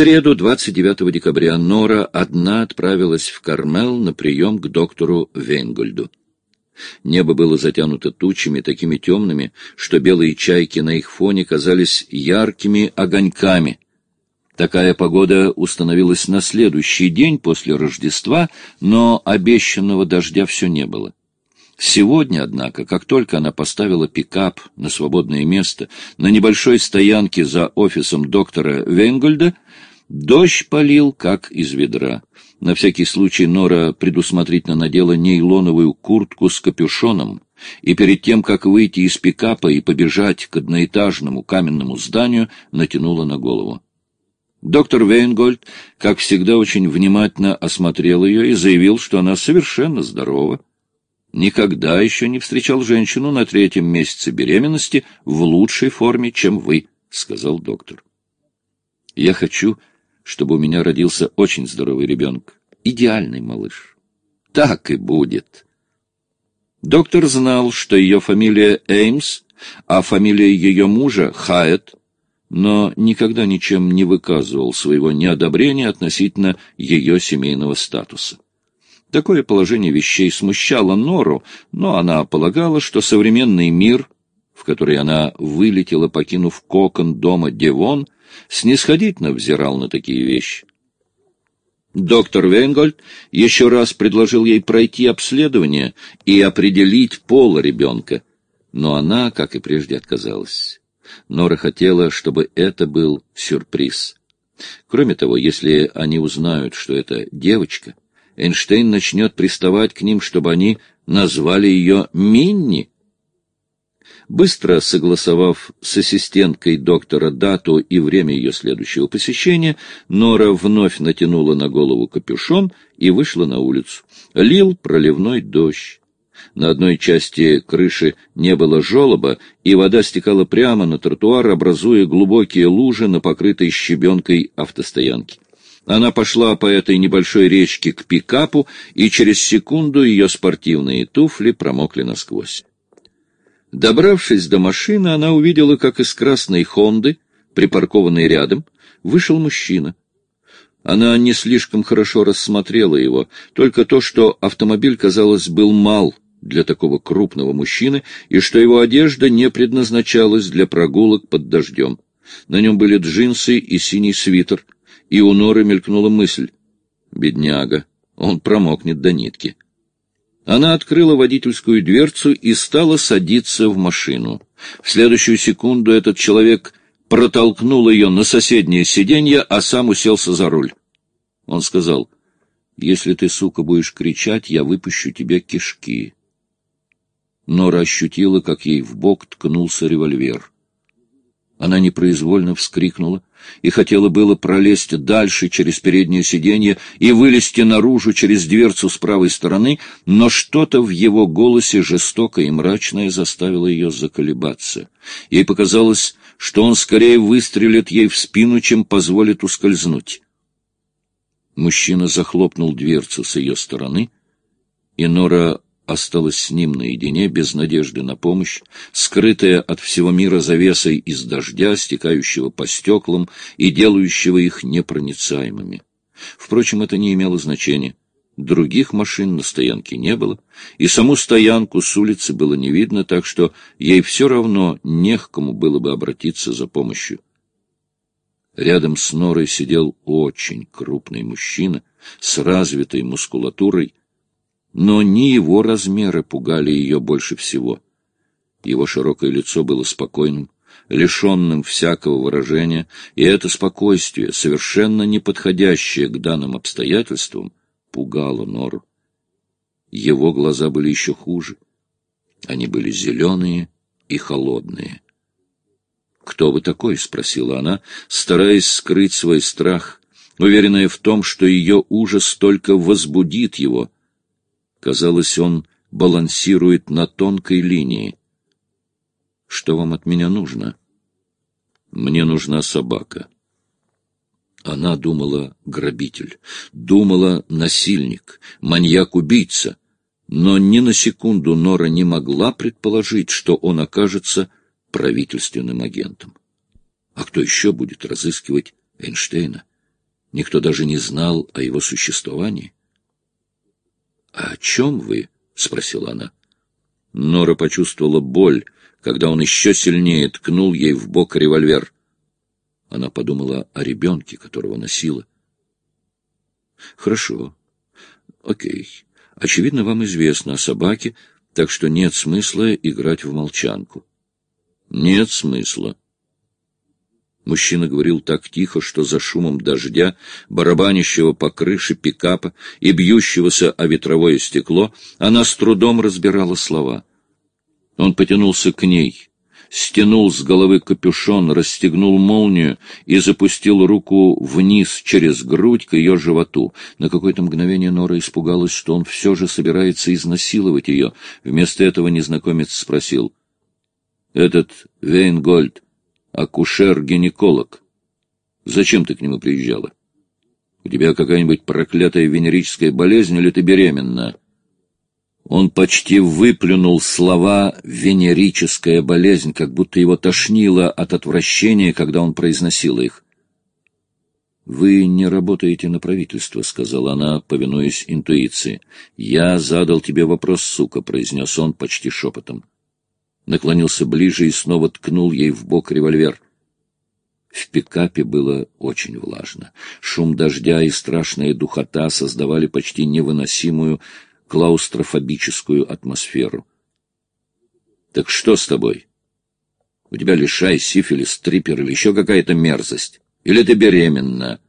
среду, 29 декабря, Нора одна отправилась в Кармел на прием к доктору Вейнгольду. Небо было затянуто тучами такими темными, что белые чайки на их фоне казались яркими огоньками. Такая погода установилась на следующий день после Рождества, но обещанного дождя все не было. Сегодня, однако, как только она поставила пикап на свободное место на небольшой стоянке за офисом доктора Венгольда, дождь полил, как из ведра. На всякий случай Нора предусмотрительно надела нейлоновую куртку с капюшоном, и перед тем, как выйти из пикапа и побежать к одноэтажному каменному зданию, натянула на голову. Доктор Вейнгольд, как всегда, очень внимательно осмотрел ее и заявил, что она совершенно здорова. Никогда еще не встречал женщину на третьем месяце беременности в лучшей форме, чем вы, — сказал доктор. Я хочу, чтобы у меня родился очень здоровый ребенок. Идеальный малыш. Так и будет. Доктор знал, что ее фамилия Эймс, а фамилия ее мужа — Хайет, но никогда ничем не выказывал своего неодобрения относительно ее семейного статуса. Такое положение вещей смущало Нору, но она полагала, что современный мир, в который она вылетела, покинув кокон дома Девон, снисходительно взирал на такие вещи. Доктор Венгольд еще раз предложил ей пройти обследование и определить пол ребенка, но она, как и прежде, отказалась. Нора хотела, чтобы это был сюрприз. Кроме того, если они узнают, что это девочка, Эйнштейн начнет приставать к ним, чтобы они назвали ее Минни. Быстро согласовав с ассистенткой доктора дату и время ее следующего посещения, Нора вновь натянула на голову капюшон и вышла на улицу. Лил проливной дождь. На одной части крыши не было желоба, и вода стекала прямо на тротуар, образуя глубокие лужи на покрытой щебенкой автостоянке. Она пошла по этой небольшой речке к пикапу, и через секунду ее спортивные туфли промокли насквозь. Добравшись до машины, она увидела, как из красной «Хонды», припаркованной рядом, вышел мужчина. Она не слишком хорошо рассмотрела его, только то, что автомобиль, казалось, был мал для такого крупного мужчины, и что его одежда не предназначалась для прогулок под дождем. На нем были джинсы и синий свитер — и у Норы мелькнула мысль. Бедняга, он промокнет до нитки. Она открыла водительскую дверцу и стала садиться в машину. В следующую секунду этот человек протолкнул ее на соседнее сиденье, а сам уселся за руль. Он сказал, «Если ты, сука, будешь кричать, я выпущу тебе кишки». Нора ощутила, как ей в бок ткнулся револьвер. Она непроизвольно вскрикнула и хотела было пролезть дальше через переднее сиденье и вылезти наружу через дверцу с правой стороны, но что-то в его голосе жестокое и мрачное заставило ее заколебаться. Ей показалось, что он скорее выстрелит ей в спину, чем позволит ускользнуть. Мужчина захлопнул дверцу с ее стороны, и Нора осталась с ним наедине, без надежды на помощь, скрытая от всего мира завесой из дождя, стекающего по стеклам и делающего их непроницаемыми. Впрочем, это не имело значения. Других машин на стоянке не было, и саму стоянку с улицы было не видно, так что ей все равно не к кому было бы обратиться за помощью. Рядом с Норой сидел очень крупный мужчина с развитой мускулатурой, но не его размеры пугали ее больше всего. Его широкое лицо было спокойным, лишенным всякого выражения, и это спокойствие, совершенно не подходящее к данным обстоятельствам, пугало Нору. Его глаза были еще хуже. Они были зеленые и холодные. «Кто вы такой?» — спросила она, стараясь скрыть свой страх, уверенная в том, что ее ужас только возбудит его — Казалось, он балансирует на тонкой линии. «Что вам от меня нужно?» «Мне нужна собака». Она думала грабитель, думала насильник, маньяк-убийца, но ни на секунду Нора не могла предположить, что он окажется правительственным агентом. А кто еще будет разыскивать Эйнштейна? Никто даже не знал о его существовании. — о чем вы? — спросила она. Нора почувствовала боль, когда он еще сильнее ткнул ей в бок револьвер. Она подумала о ребенке, которого носила. — Хорошо. Окей. Очевидно, вам известно о собаке, так что нет смысла играть в молчанку. — Нет смысла. Мужчина говорил так тихо, что за шумом дождя, барабанящего по крыше пикапа и бьющегося о ветровое стекло, она с трудом разбирала слова. Он потянулся к ней, стянул с головы капюшон, расстегнул молнию и запустил руку вниз через грудь к ее животу. На какое-то мгновение Нора испугалась, что он все же собирается изнасиловать ее. Вместо этого незнакомец спросил. — Этот Вейнгольд акушер-гинеколог. Зачем ты к нему приезжала? У тебя какая-нибудь проклятая венерическая болезнь или ты беременна? Он почти выплюнул слова «венерическая болезнь», как будто его тошнило от отвращения, когда он произносил их. «Вы не работаете на правительство», — сказала она, повинуясь интуиции. «Я задал тебе вопрос, сука», — произнес он почти шепотом наклонился ближе и снова ткнул ей в бок револьвер. В пикапе было очень влажно. Шум дождя и страшная духота создавали почти невыносимую клаустрофобическую атмосферу. — Так что с тобой? У тебя лишай, сифилис, трипер или еще какая-то мерзость? Или ты беременна?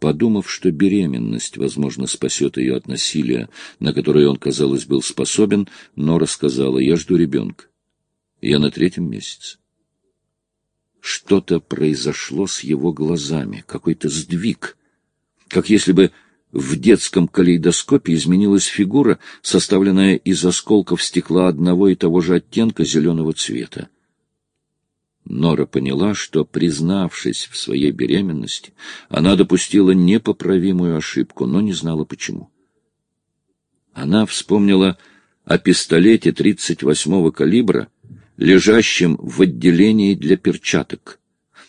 Подумав, что беременность, возможно, спасет ее от насилия, на которое он, казалось, был способен, Нора сказала, «Я жду ребенка. Я на третьем месяце». Что-то произошло с его глазами, какой-то сдвиг, как если бы в детском калейдоскопе изменилась фигура, составленная из осколков стекла одного и того же оттенка зеленого цвета. Нора поняла, что, признавшись в своей беременности, она допустила непоправимую ошибку, но не знала почему. Она вспомнила о пистолете 38-го калибра, лежащем в отделении для перчаток.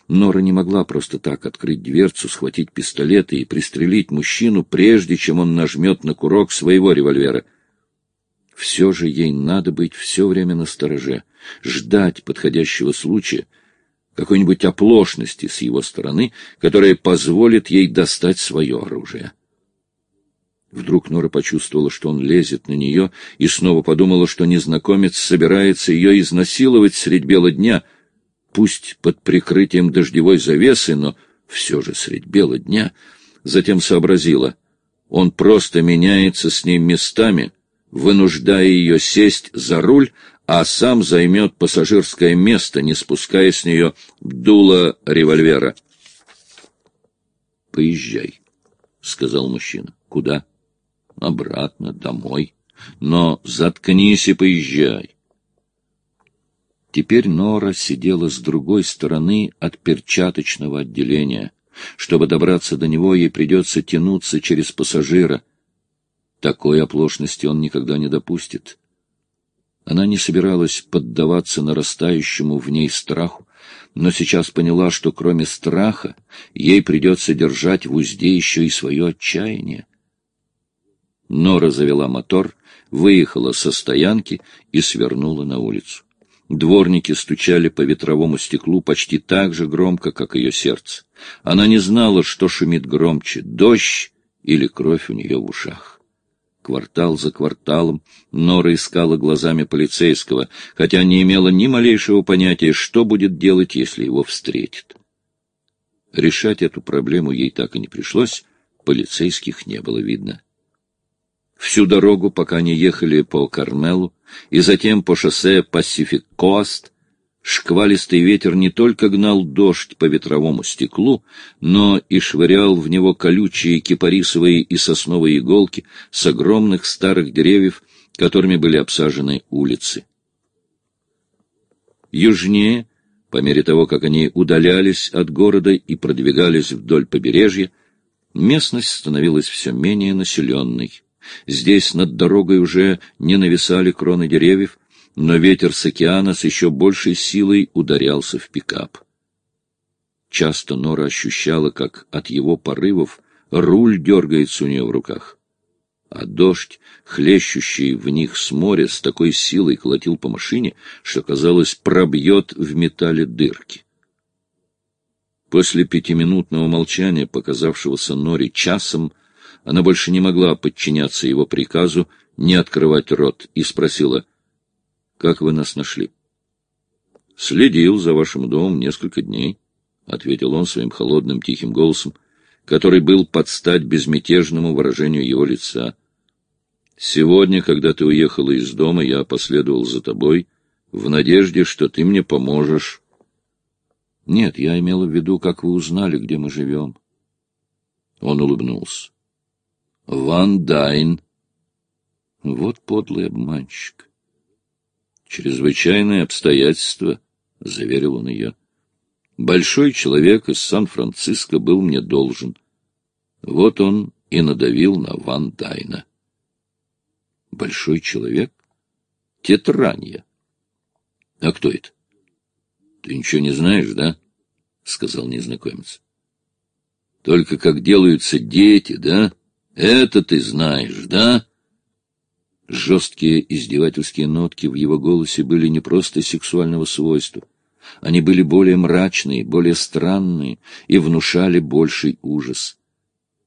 Нора не могла просто так открыть дверцу, схватить пистолет и пристрелить мужчину, прежде чем он нажмет на курок своего револьвера. Все же ей надо быть все время на стороже, ждать подходящего случая, какой-нибудь оплошности с его стороны, которая позволит ей достать свое оружие. Вдруг Нора почувствовала, что он лезет на нее, и снова подумала, что незнакомец собирается ее изнасиловать средь бела дня, пусть под прикрытием дождевой завесы, но все же средь бела дня. Затем сообразила, он просто меняется с ней местами, вынуждая ее сесть за руль, а сам займет пассажирское место, не спуская с нее дуло револьвера. — Поезжай, — сказал мужчина. — Куда? — Обратно, домой. Но заткнись и поезжай. Теперь Нора сидела с другой стороны от перчаточного отделения. Чтобы добраться до него, ей придется тянуться через пассажира. Такой оплошности он никогда не допустит. Она не собиралась поддаваться нарастающему в ней страху, но сейчас поняла, что кроме страха ей придется держать в узде еще и свое отчаяние. Нора завела мотор, выехала со стоянки и свернула на улицу. Дворники стучали по ветровому стеклу почти так же громко, как ее сердце. Она не знала, что шумит громче — дождь или кровь у нее в ушах. Квартал за кварталом Нора искала глазами полицейского, хотя не имела ни малейшего понятия, что будет делать, если его встретит. Решать эту проблему ей так и не пришлось, полицейских не было видно. Всю дорогу, пока они ехали по Кармелу и затем по шоссе Пасифик-Коаст, Шквалистый ветер не только гнал дождь по ветровому стеклу, но и швырял в него колючие кипарисовые и сосновые иголки с огромных старых деревьев, которыми были обсажены улицы. Южнее, по мере того, как они удалялись от города и продвигались вдоль побережья, местность становилась все менее населенной. Здесь над дорогой уже не нависали кроны деревьев, но ветер с океана с еще большей силой ударялся в пикап. Часто Нора ощущала, как от его порывов руль дергается у нее в руках. А дождь, хлещущий в них с моря, с такой силой колотил по машине, что, казалось, пробьет в металле дырки. После пятиминутного молчания, показавшегося Норе часом, она больше не могла подчиняться его приказу не открывать рот и спросила, «Как вы нас нашли?» «Следил за вашим домом несколько дней», — ответил он своим холодным тихим голосом, который был под стать безмятежному выражению его лица. «Сегодня, когда ты уехала из дома, я последовал за тобой в надежде, что ты мне поможешь — Нет, я имела в виду, как вы узнали, где мы живем. Он улыбнулся. — Ван Дайн. Вот подлый обманщик. — Чрезвычайное обстоятельство, — заверил он ее. Большой человек из Сан-Франциско был мне должен. Вот он и надавил на Ван Дайна. Большой человек? Тетранья. А кто это? — Ты ничего не знаешь, да? — сказал незнакомец. — Только как делаются дети, да? Это ты знаешь, да? Жесткие издевательские нотки в его голосе были не просто сексуального свойства. Они были более мрачные, более странные и внушали больший ужас.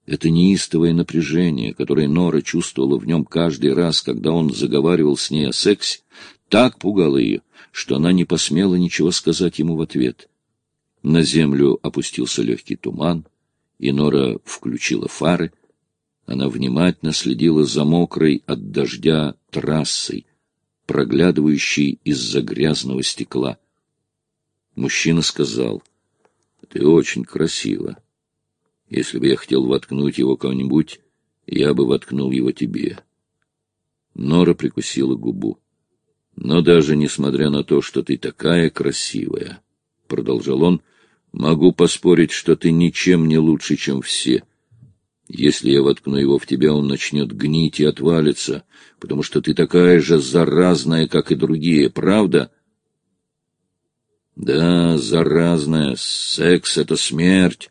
Это неистовое напряжение, которое Нора чувствовала в нем каждый раз, когда он заговаривал с ней о сексе, так пугало ее, что она не посмела ничего сказать ему в ответ. На землю опустился легкий туман, и Нора включила фары. Она внимательно следила за мокрой от дождя трассой, проглядывающей из-за грязного стекла. Мужчина сказал, — Ты очень красива. Если бы я хотел воткнуть его кого-нибудь, я бы воткнул его тебе. Нора прикусила губу. Но даже несмотря на то, что ты такая красивая, — продолжал он, — могу поспорить, что ты ничем не лучше, чем все. Если я воткну его в тебя, он начнет гнить и отвалиться, потому что ты такая же заразная, как и другие, правда? Да, заразная. Секс — это смерть.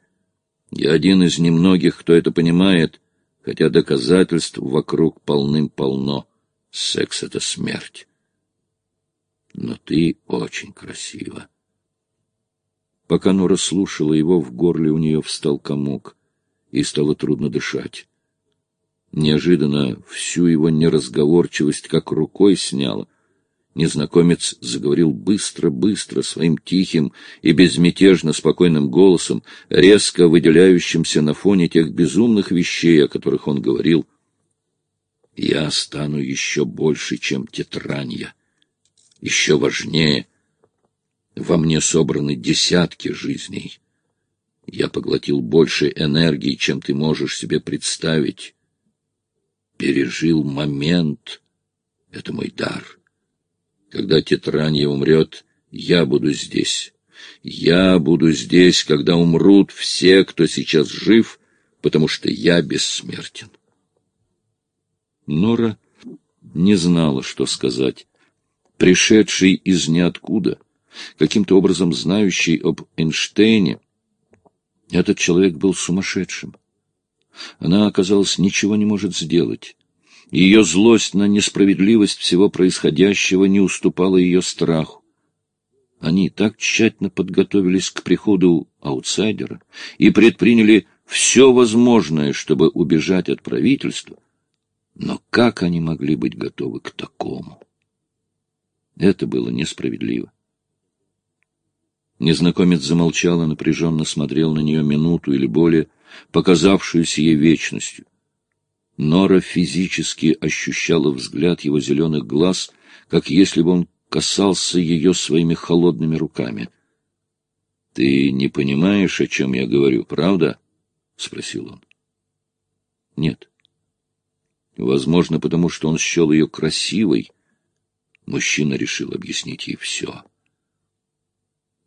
Я один из немногих, кто это понимает, хотя доказательств вокруг полным-полно. Секс — это смерть но ты очень красива. Пока Нора слушала его, в горле у нее встал комок, и стало трудно дышать. Неожиданно всю его неразговорчивость как рукой сняла. Незнакомец заговорил быстро-быстро, своим тихим и безмятежно спокойным голосом, резко выделяющимся на фоне тех безумных вещей, о которых он говорил. «Я стану еще больше, чем тетранья» еще важнее. Во мне собраны десятки жизней. Я поглотил больше энергии, чем ты можешь себе представить. Пережил момент. Это мой дар. Когда Тетранья умрет, я буду здесь. Я буду здесь, когда умрут все, кто сейчас жив, потому что я бессмертен. Нора не знала, что сказать пришедший из ниоткуда, каким-то образом знающий об Эйнштейне. Этот человек был сумасшедшим. Она, оказалось, ничего не может сделать. Ее злость на несправедливость всего происходящего не уступала ее страху. Они так тщательно подготовились к приходу аутсайдера и предприняли все возможное, чтобы убежать от правительства. Но как они могли быть готовы к такому? Это было несправедливо. Незнакомец замолчал и напряженно смотрел на нее минуту или более, показавшуюся ей вечностью. Нора физически ощущала взгляд его зеленых глаз, как если бы он касался ее своими холодными руками. — Ты не понимаешь, о чем я говорю, правда? — спросил он. — Нет. Возможно, потому что он счел ее красивой, — Мужчина решил объяснить ей все.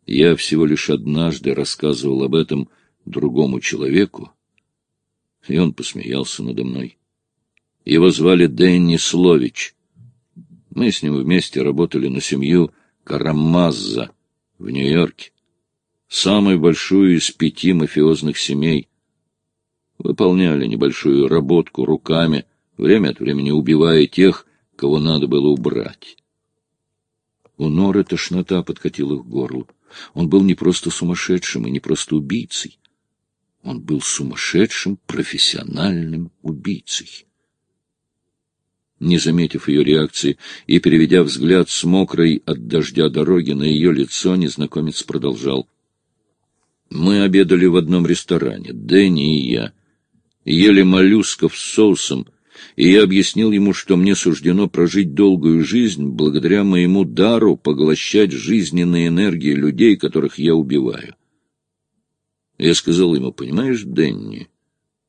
Я всего лишь однажды рассказывал об этом другому человеку, и он посмеялся надо мной. Его звали Дэнни Слович. Мы с ним вместе работали на семью Карамазза в Нью-Йорке. самую большую из пяти мафиозных семей. Выполняли небольшую работку руками, время от времени убивая тех, кого надо было убрать. У Норы тошнота подкатила к горлу. Он был не просто сумасшедшим и не просто убийцей. Он был сумасшедшим профессиональным убийцей. Не заметив ее реакции и переведя взгляд с мокрой от дождя дороги на ее лицо, незнакомец продолжал. «Мы обедали в одном ресторане, Дэнни и я. Ели моллюсков с соусом, и я объяснил ему, что мне суждено прожить долгую жизнь благодаря моему дару поглощать жизненные энергии людей, которых я убиваю. Я сказал ему, понимаешь, Дэнни,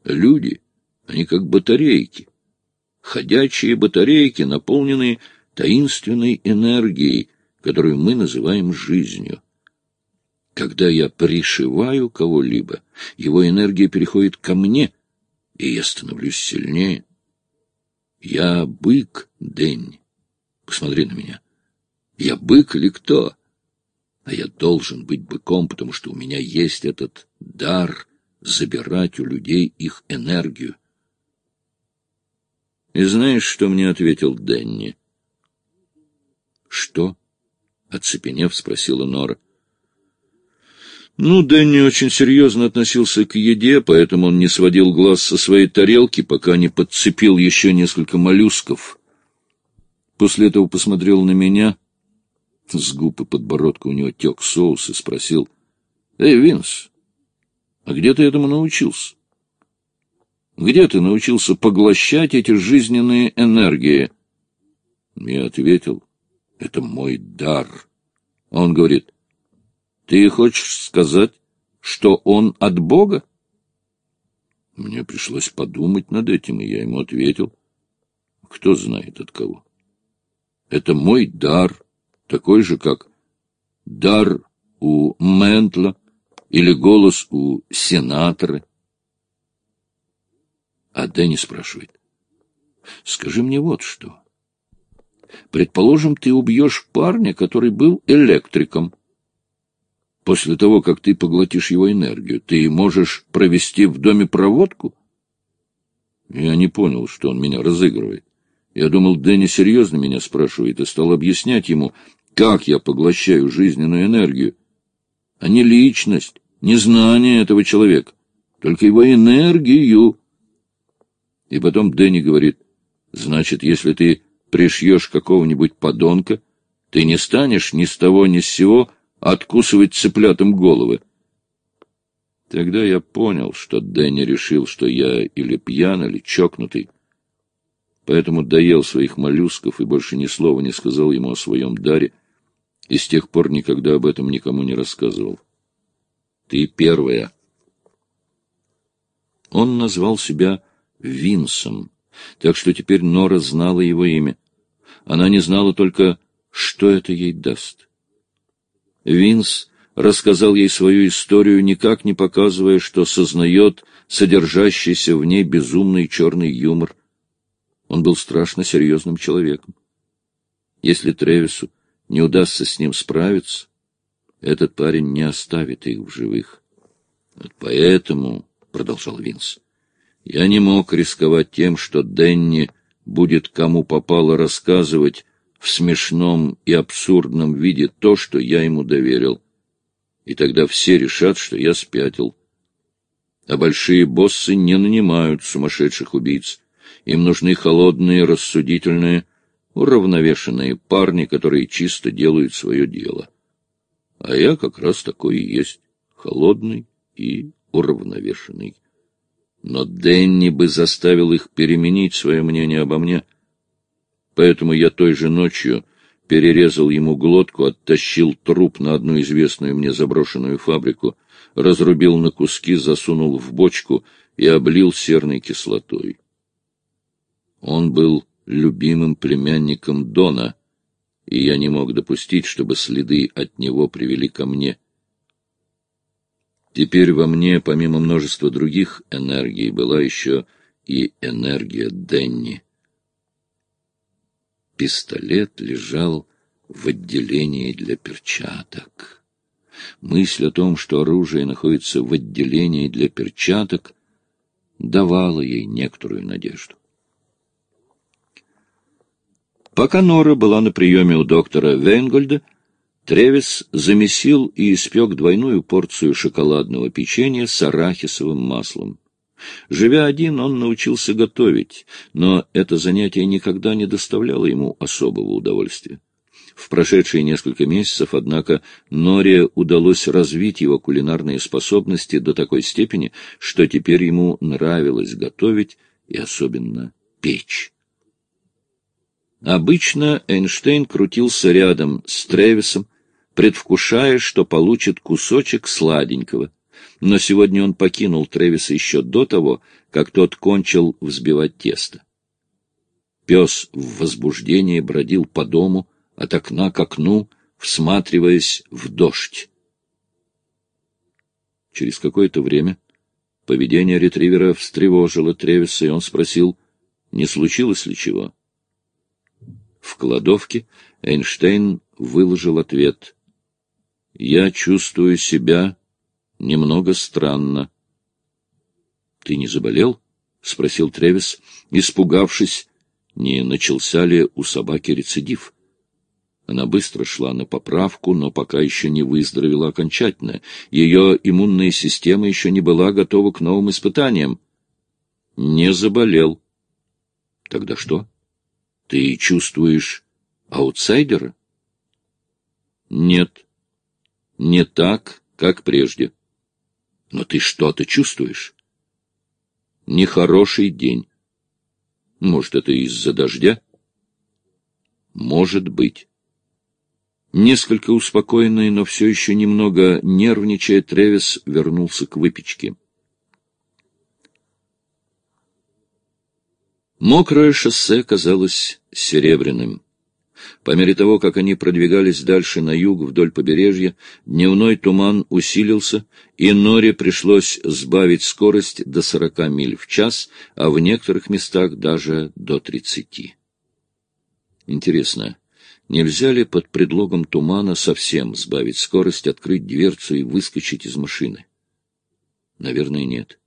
люди, они как батарейки ходячие батарейки, наполненные таинственной энергией, которую мы называем жизнью. Когда я пришиваю кого-либо, его энергия переходит ко мне, и я становлюсь сильнее. Я бык, Дэнни. Посмотри на меня. Я бык или кто? А я должен быть быком, потому что у меня есть этот дар забирать у людей их энергию. И знаешь, что мне ответил Дэнни? — Что? — оцепенев, спросила Нора. Ну, Дэнни очень серьезно относился к еде, поэтому он не сводил глаз со своей тарелки, пока не подцепил еще несколько моллюсков. После этого посмотрел на меня. С губ и подбородка у него тек соус и спросил. — Эй, Винс, а где ты этому научился? Где ты научился поглощать эти жизненные энергии? Я ответил, это мой дар. Он говорит, ты хочешь сказать, что он от Бога? Мне пришлось подумать над этим, и я ему ответил, кто знает от кого. Это мой дар, такой же, как дар у Ментла или голос у сенатора. А Дэнни спрашивает. Скажи мне вот что. Предположим, ты убьешь парня, который был электриком. После того, как ты поглотишь его энергию, ты можешь провести в доме проводку? Я не понял, что он меня разыгрывает. Я думал, Дэнни серьезно меня спрашивает, и стал объяснять ему, как я поглощаю жизненную энергию, а не личность, не знание этого человека, только его энергию. И потом Дэнни говорит, значит, если ты пришьешь какого-нибудь подонка, ты не станешь ни с того ни с сего откусывать цыплятам головы. Тогда я понял, что Дэнни решил, что я или пьян, или чокнутый. Поэтому доел своих моллюсков и больше ни слова не сказал ему о своем даре, и с тех пор никогда об этом никому не рассказывал. Ты первая. Он назвал себя Винсом, так что теперь Нора знала его имя. Она не знала только, что это ей даст. Винс рассказал ей свою историю, никак не показывая, что сознает содержащийся в ней безумный черный юмор. Он был страшно серьезным человеком. Если Тревису не удастся с ним справиться, этот парень не оставит их в живых. Поэтому, — продолжал Винс, — я не мог рисковать тем, что Денни будет кому попало рассказывать в смешном и абсурдном виде то, что я ему доверил. И тогда все решат, что я спятил. А большие боссы не нанимают сумасшедших убийц. Им нужны холодные, рассудительные, уравновешенные парни, которые чисто делают свое дело. А я как раз такой и есть, холодный и уравновешенный но Денни бы заставил их переменить свое мнение обо мне. Поэтому я той же ночью перерезал ему глотку, оттащил труп на одну известную мне заброшенную фабрику, разрубил на куски, засунул в бочку и облил серной кислотой. Он был любимым племянником Дона, и я не мог допустить, чтобы следы от него привели ко мне — Теперь во мне, помимо множества других энергий, была еще и энергия Денни. Пистолет лежал в отделении для перчаток. Мысль о том, что оружие находится в отделении для перчаток, давала ей некоторую надежду. Пока Нора была на приеме у доктора Вейнгольда, Тревис замесил и испек двойную порцию шоколадного печенья с арахисовым маслом. Живя один, он научился готовить, но это занятие никогда не доставляло ему особого удовольствия. В прошедшие несколько месяцев, однако, Норе удалось развить его кулинарные способности до такой степени, что теперь ему нравилось готовить и особенно печь. Обычно Эйнштейн крутился рядом с Тревисом, предвкушая, что получит кусочек сладенького. Но сегодня он покинул Тревиса еще до того, как тот кончил взбивать тесто. Пес в возбуждении бродил по дому, от окна к окну, всматриваясь в дождь. Через какое-то время поведение ретривера встревожило Тревиса, и он спросил, не случилось ли чего. В кладовке Эйнштейн выложил ответ. «Я чувствую себя немного странно». «Ты не заболел?» — спросил Тревис, испугавшись, не начался ли у собаки рецидив. Она быстро шла на поправку, но пока еще не выздоровела окончательно. Ее иммунная система еще не была готова к новым испытаниям. Не заболел. Тогда что? Ты чувствуешь аутсайдера? Нет. Не так, как прежде. Но ты что-то чувствуешь? Нехороший день. Может, это из-за дождя? Может быть. Несколько успокоенный, но все еще немного нервничая, Тревис вернулся к выпечке. Мокрое шоссе казалось серебряным. По мере того, как они продвигались дальше на юг вдоль побережья, дневной туман усилился, и Норе пришлось сбавить скорость до сорока миль в час, а в некоторых местах даже до тридцати. Интересно, Нельзя ли под предлогом тумана совсем сбавить скорость, открыть дверцу и выскочить из машины? Наверное, нет.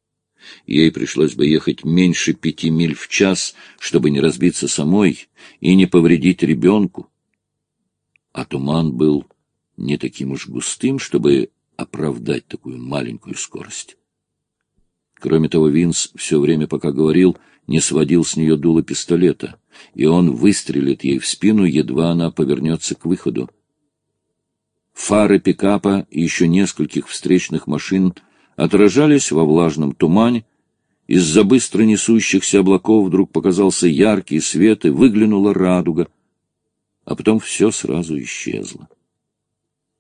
Ей пришлось бы ехать меньше пяти миль в час, чтобы не разбиться самой и не повредить ребенку. А туман был не таким уж густым, чтобы оправдать такую маленькую скорость. Кроме того, Винс все время, пока говорил, не сводил с нее дуло пистолета, и он выстрелит ей в спину, едва она повернется к выходу. Фары пикапа и еще нескольких встречных машин отражались во влажном тумане, из-за быстро несущихся облаков вдруг показался яркий свет и выглянула радуга, а потом все сразу исчезло.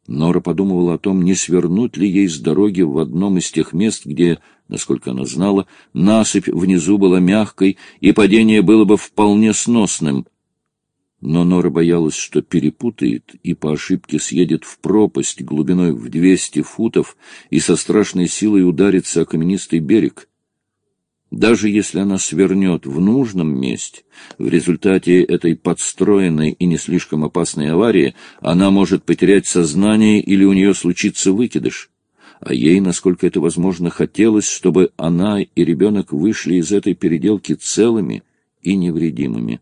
Нора подумывала о том, не свернуть ли ей с дороги в одном из тех мест, где, насколько она знала, насыпь внизу была мягкой, и падение было бы вполне сносным. Но Нора боялась, что перепутает и по ошибке съедет в пропасть глубиной в двести футов и со страшной силой ударится о каменистый берег. Даже если она свернет в нужном месте, в результате этой подстроенной и не слишком опасной аварии она может потерять сознание или у нее случится выкидыш. А ей, насколько это возможно, хотелось, чтобы она и ребенок вышли из этой переделки целыми и невредимыми.